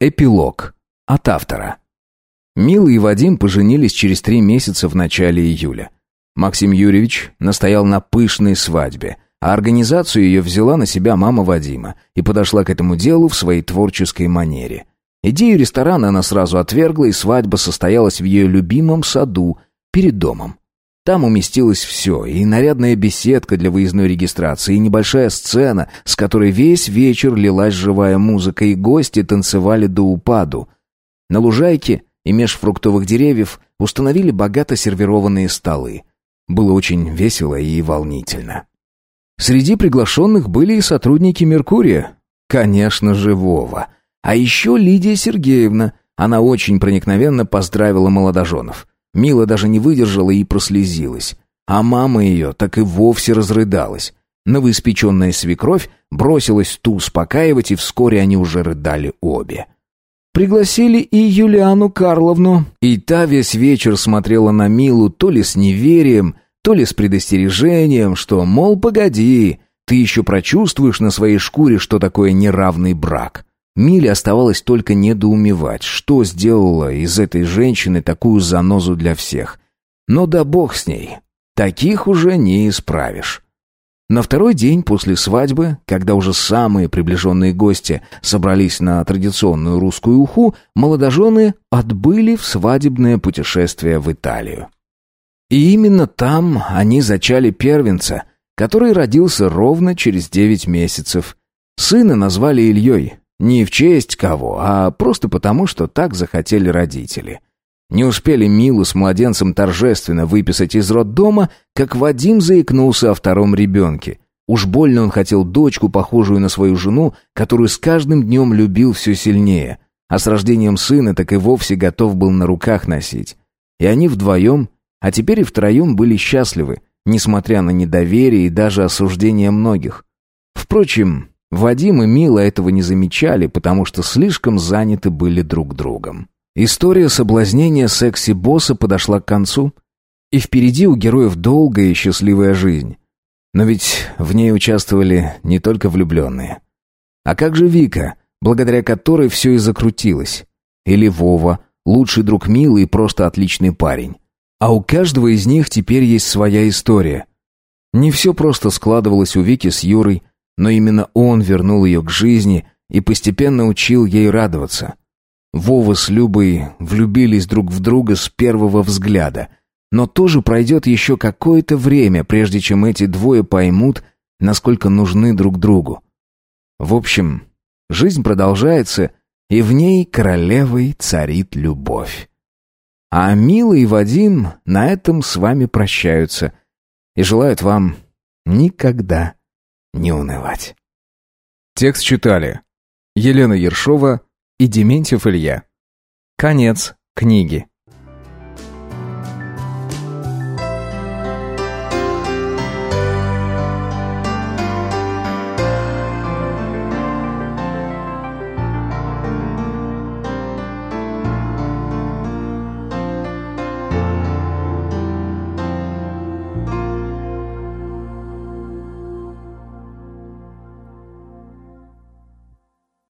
Эпилог. От автора. Мила и Вадим поженились через три месяца в начале июля. Максим Юрьевич настоял на пышной свадьбе, а организацию ее взяла на себя мама Вадима и подошла к этому делу в своей творческой манере. Идею ресторана она сразу отвергла, и свадьба состоялась в ее любимом саду перед домом. Там уместилось все, и нарядная беседка для выездной регистрации, и небольшая сцена, с которой весь вечер лилась живая музыка, и гости танцевали до упаду. На лужайке и меж фруктовых деревьев установили богато сервированные столы. Было очень весело и волнительно. Среди приглашенных были и сотрудники «Меркурия». Конечно же, Вова. А еще Лидия Сергеевна. Она очень проникновенно поздравила молодоженов. Мила даже не выдержала и прослезилась. А мама ее так и вовсе разрыдалась. Новоиспеченная свекровь бросилась ту успокаивать, и вскоре они уже рыдали обе. Пригласили и Юлиану Карловну, и та весь вечер смотрела на Милу то ли с неверием, то ли с предостережением, что, мол, погоди, ты еще прочувствуешь на своей шкуре, что такое неравный брак. Миле оставалось только недоумевать, что сделала из этой женщины такую занозу для всех. Но да бог с ней, таких уже не исправишь. На второй день после свадьбы, когда уже самые приближенные гости собрались на традиционную русскую уху, молодожены отбыли в свадебное путешествие в Италию. И именно там они зачали первенца, который родился ровно через девять месяцев. Сына назвали Ильей, не в честь кого, а просто потому, что так захотели родители. Не успели Милу с младенцем торжественно выписать из роддома, как Вадим заикнулся о втором ребенке. Уж больно он хотел дочку, похожую на свою жену, которую с каждым днем любил все сильнее, а с рождением сына так и вовсе готов был на руках носить. И они вдвоем, а теперь и втроем были счастливы, несмотря на недоверие и даже осуждение многих. Впрочем, Вадим и Мила этого не замечали, потому что слишком заняты были друг другом. История соблазнения секси-босса подошла к концу, и впереди у героев долгая и счастливая жизнь. Но ведь в ней участвовали не только влюбленные. А как же Вика, благодаря которой все и закрутилось? Или Вова, лучший друг Милы и просто отличный парень? А у каждого из них теперь есть своя история. Не все просто складывалось у Вики с Юрой, но именно он вернул ее к жизни и постепенно учил ей радоваться. Вова с Любой влюбились друг в друга с первого взгляда, но тоже пройдет еще какое-то время, прежде чем эти двое поймут, насколько нужны друг другу. В общем, жизнь продолжается, и в ней королевой царит любовь. А Мила и Вадим на этом с вами прощаются и желают вам никогда не унывать. Текст читали Елена Ершова и Дементьев Илья. Конец книги.